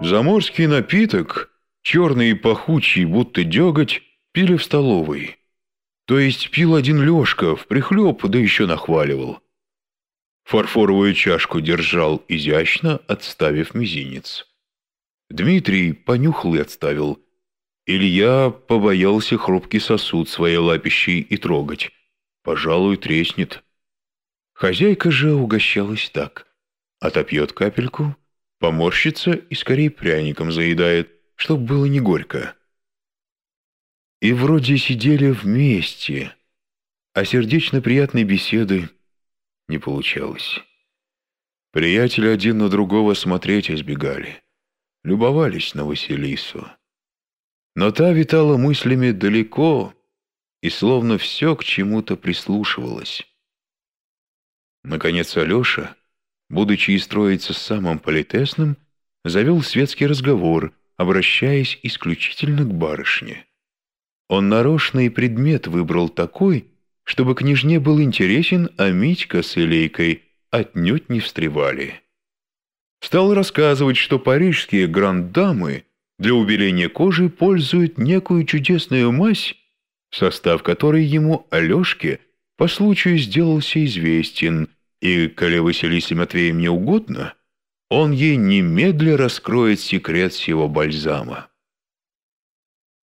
Заморский напиток, черный и пахучий, будто деготь, пили в столовой. То есть пил один Лешка, в прихлеб, да еще нахваливал. Фарфоровую чашку держал изящно, отставив мизинец. Дмитрий понюхал и отставил. Илья побоялся хрупкий сосуд своей лапищей и трогать. Пожалуй, треснет. Хозяйка же угощалась так. Отопьет капельку, поморщится и скорее пряником заедает, чтоб было не горько. И вроде сидели вместе, а сердечно приятной беседы не получалось. Приятели один на другого смотреть избегали, любовались на Василису. Но та витала мыслями далеко и словно все к чему-то прислушивалась. Наконец Алеша, будучи и строиться самым политесным, завел светский разговор, обращаясь исключительно к барышне. Он нарочный предмет выбрал такой, чтобы княжне был интересен, а Митька с Илейкой отнюдь не встревали. Стал рассказывать, что парижские гранд-дамы для убеления кожи пользуют некую чудесную мазь, состав которой ему, Алешке, по случаю сделался известен, и, коли Василисе Матвеевне угодно, он ей немедля раскроет секрет сего бальзама.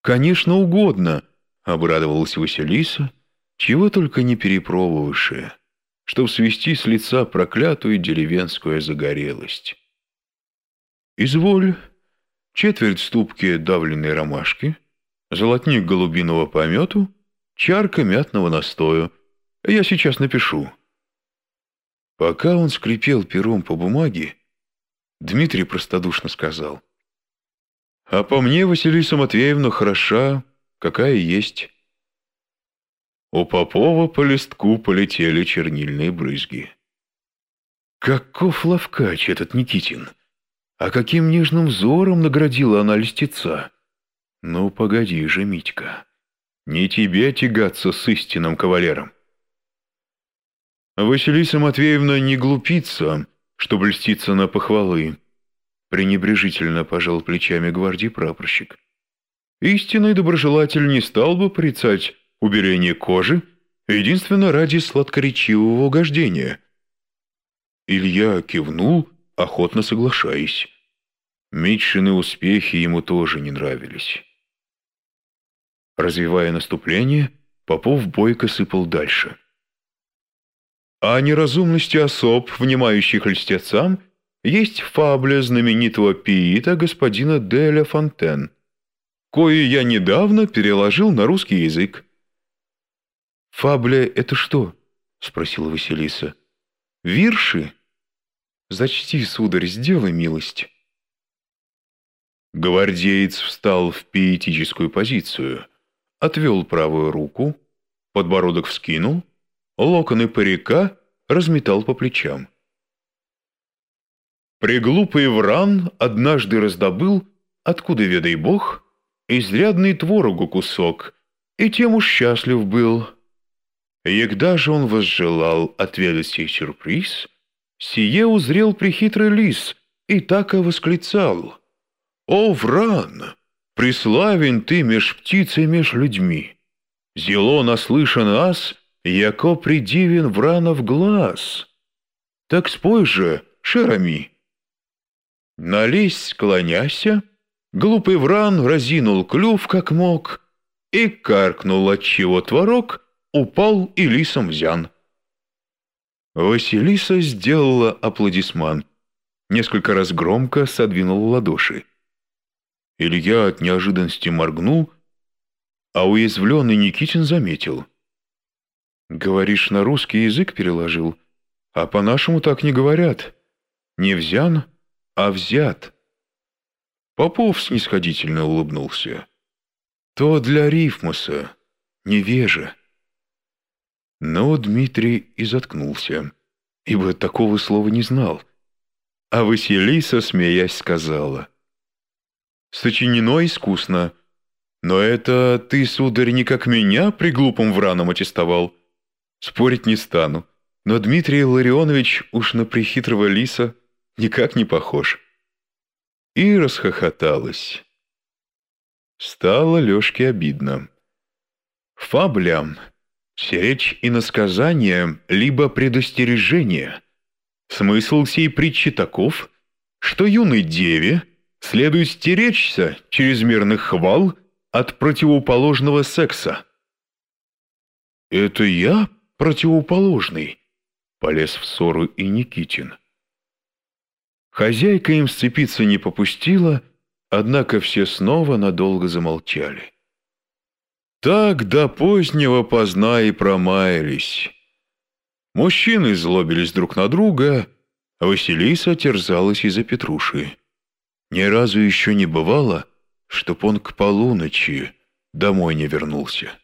«Конечно, угодно», — обрадовалась Василиса, чего только не перепробовавшая, чтоб свести с лица проклятую деревенскую загорелость. «Изволь, четверть ступки давленной ромашки, золотник голубиного помету, чарка мятного настою. Я сейчас напишу». Пока он скрипел пером по бумаге, Дмитрий простодушно сказал. «А по мне Василиса Матвеевна хороша, какая есть». У Попова по листку полетели чернильные брызги. Каков ловкач этот Никитин! А каким нежным взором наградила она льстеца! Ну, погоди же, Митька, не тебе тягаться с истинным кавалером. Василиса Матвеевна не глупится, чтобы льститься на похвалы, пренебрежительно пожал плечами гвардии прапорщик. Истинный доброжелатель не стал бы порицать уберение кожи единственно ради сладкоречивого угождения. Илья кивнул, охотно соглашаясь. Митшины успехи ему тоже не нравились. Развивая наступление, Попов бойко сыпал дальше. О неразумности особ, внимающих льстецам, есть фабля знаменитого пиита господина Деля Фонтен, кою я недавно переложил на русский язык. «Фабля — это что?» — спросила Василиса. «Вирши? Зачти, сударь, сделай милость». Гвардеец встал в пиетическую позицию, отвел правую руку, подбородок вскинул, локоны парика разметал по плечам. Приглупый вран однажды раздобыл, откуда ведай бог, изрядный творогу кусок, и тем уж счастлив был — Егда же он возжелал отведать сей сюрприз, сие узрел прихитрый лис и так и восклицал. «О, Вран! Преславен ты меж птицей меж людьми! Зело наслышан ас, яко придивен Вранов глаз! Так спой же, Шерами!» Налезь, склоняся, глупый Вран разинул клюв, как мог, и каркнул отчего творог — упал и лисом взян. Василиса сделала аплодисмент, несколько раз громко содвинула ладоши. Илья от неожиданности моргнул, а уязвленный Никитин заметил. «Говоришь, на русский язык переложил, а по-нашему так не говорят. Не взян, а взят». Попов снисходительно улыбнулся. «То для рифмуса, невежа». Но Дмитрий и заткнулся, ибо такого слова не знал. А Василиса, смеясь, сказала. «Сочинено искусно, но это ты, сударь, не как меня при глупом враном аттестовал. Спорить не стану, но Дмитрий Ларионович уж на прихитрого лиса никак не похож». и расхохоталась. Стало Лешке обидно. Фабля, речь и насказание, либо предостережение. Смысл сей притчи таков, что юной деве следует стеречься чрезмерных хвал от противоположного секса. «Это я противоположный?» — полез в ссору и Никитин. Хозяйка им сцепиться не попустила, однако все снова надолго замолчали. Так до позднего поздна и промаялись. Мужчины злобились друг на друга, а Василиса терзалась из-за Петруши. Ни разу еще не бывало, чтоб он к полуночи домой не вернулся.